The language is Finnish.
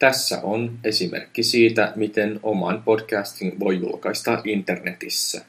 Tässä on esimerkki siitä, miten oman podcastin voi julkaista internetissä.